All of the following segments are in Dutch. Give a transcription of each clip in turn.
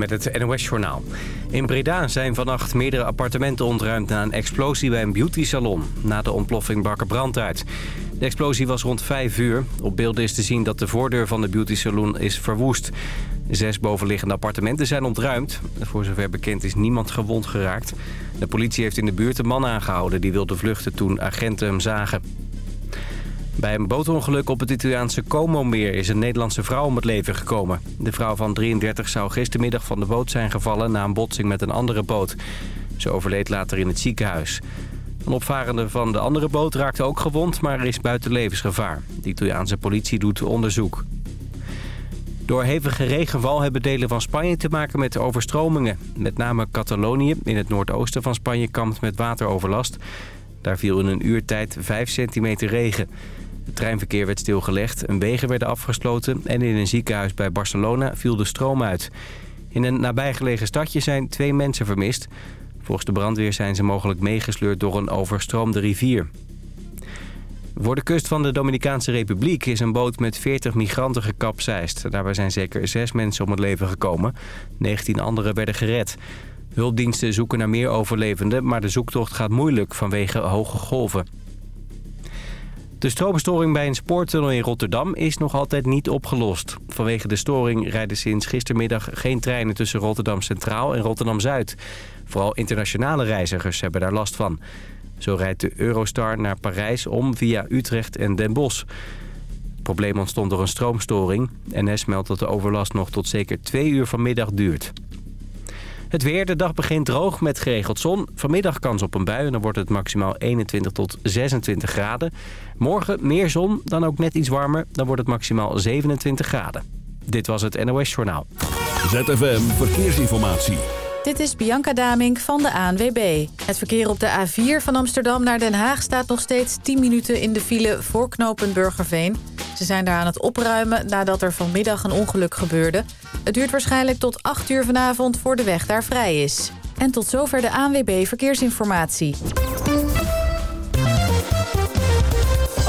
met het NOS-journaal. In Breda zijn vannacht meerdere appartementen ontruimd na een explosie bij een beautysalon. Na de ontploffing brak er brand uit. De explosie was rond 5 uur. Op beelden is te zien dat de voordeur van de beautysalon is verwoest. Zes bovenliggende appartementen zijn ontruimd. Voor zover bekend is niemand gewond geraakt. De politie heeft in de buurt een man aangehouden die wilde vluchten toen agenten hem zagen. Bij een bootongeluk op het Italiaanse Como-meer is een Nederlandse vrouw om het leven gekomen. De vrouw van 33 zou gistermiddag van de boot zijn gevallen na een botsing met een andere boot. Ze overleed later in het ziekenhuis. Een opvarende van de andere boot raakte ook gewond, maar is buiten levensgevaar. De Italiaanse politie doet onderzoek. Door hevige regenval hebben delen van Spanje te maken met overstromingen. Met name Catalonië in het noordoosten van Spanje kampt met wateroverlast. Daar viel in een uur tijd 5 centimeter regen. Het treinverkeer werd stilgelegd, een wegen werden afgesloten... en in een ziekenhuis bij Barcelona viel de stroom uit. In een nabijgelegen stadje zijn twee mensen vermist. Volgens de brandweer zijn ze mogelijk meegesleurd door een overstroomde rivier. Voor de kust van de Dominicaanse Republiek is een boot met 40 migranten gekapseist. Daarbij zijn zeker zes mensen om het leven gekomen. 19 anderen werden gered. Hulpdiensten zoeken naar meer overlevenden, maar de zoektocht gaat moeilijk vanwege hoge golven. De stroomstoring bij een spoortunnel in Rotterdam is nog altijd niet opgelost. Vanwege de storing rijden sinds gistermiddag geen treinen tussen Rotterdam Centraal en Rotterdam Zuid. Vooral internationale reizigers hebben daar last van. Zo rijdt de Eurostar naar Parijs om via Utrecht en Den Bosch. Het probleem ontstond door een stroomstoring. NS meldt dat de overlast nog tot zeker twee uur vanmiddag duurt. Het weer, de dag begint droog met geregeld zon. Vanmiddag kans op een bui en dan wordt het maximaal 21 tot 26 graden. Morgen meer zon, dan ook net iets warmer. Dan wordt het maximaal 27 graden. Dit was het NOS Journaal. ZFM Verkeersinformatie. Dit is Bianca Damink van de ANWB. Het verkeer op de A4 van Amsterdam naar Den Haag staat nog steeds 10 minuten in de file voor knooppunt Burgerveen. Ze zijn daar aan het opruimen nadat er vanmiddag een ongeluk gebeurde. Het duurt waarschijnlijk tot 8 uur vanavond voor de weg daar vrij is. En tot zover de ANWB Verkeersinformatie.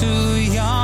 too young.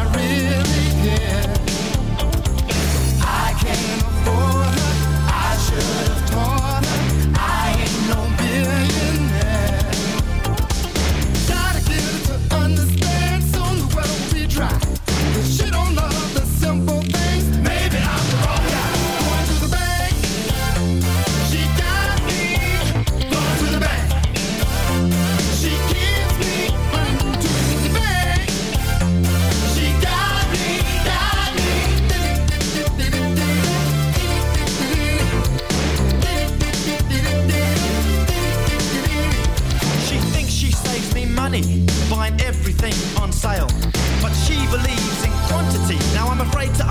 straight to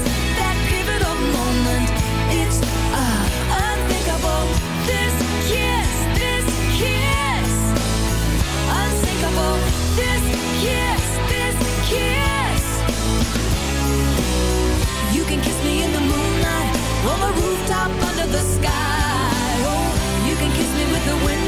the sky. Oh, you can kiss me with the wind.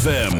ZFM.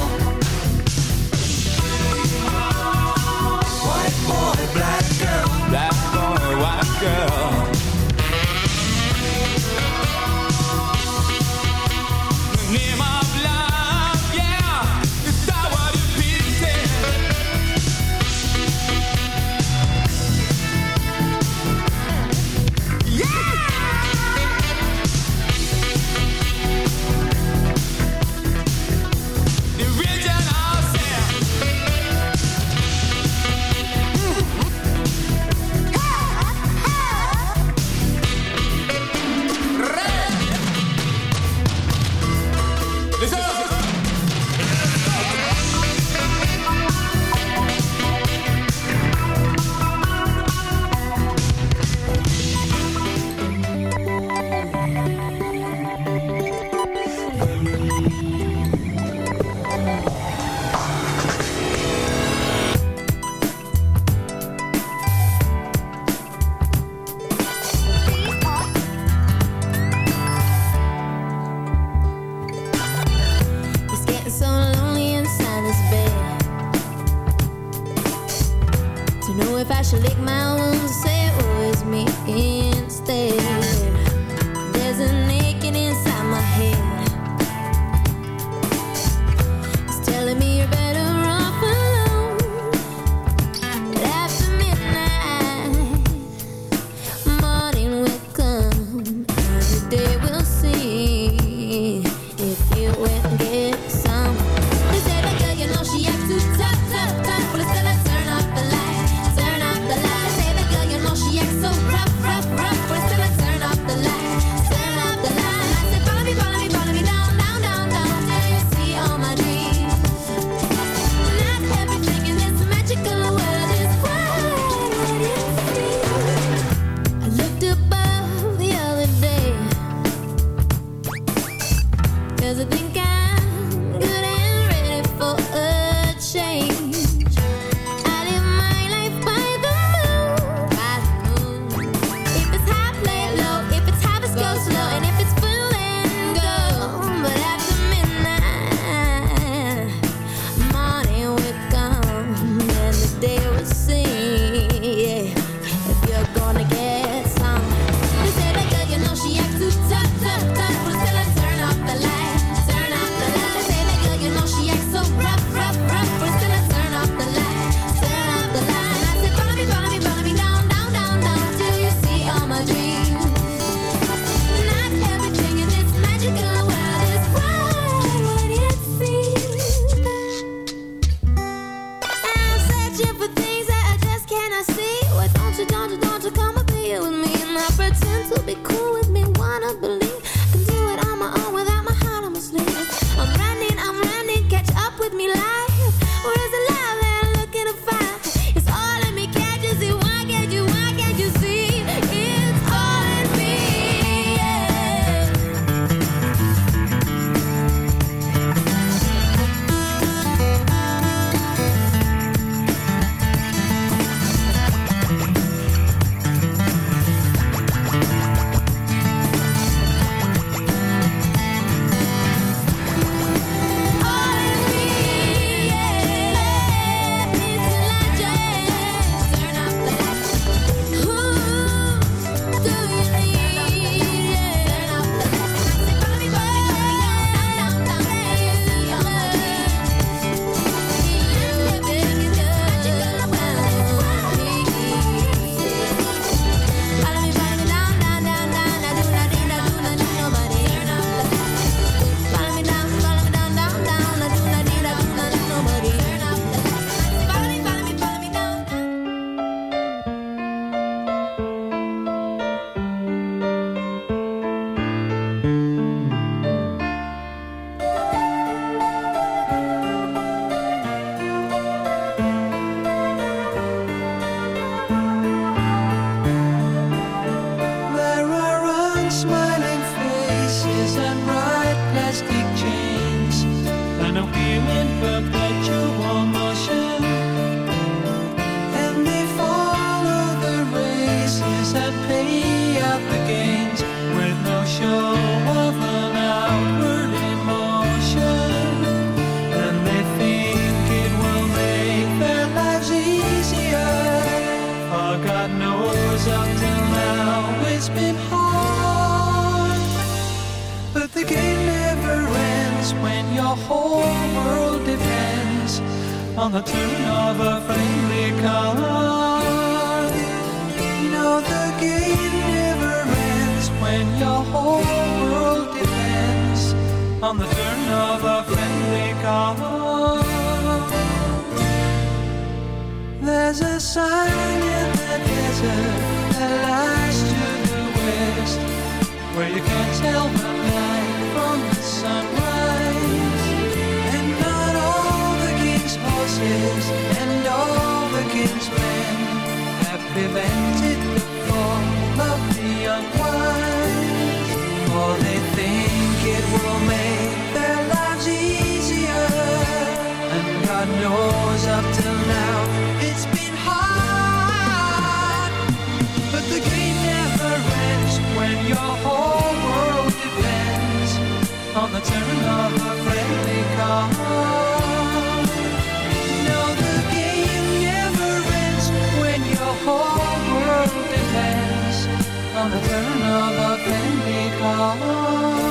pattern of a friendly call.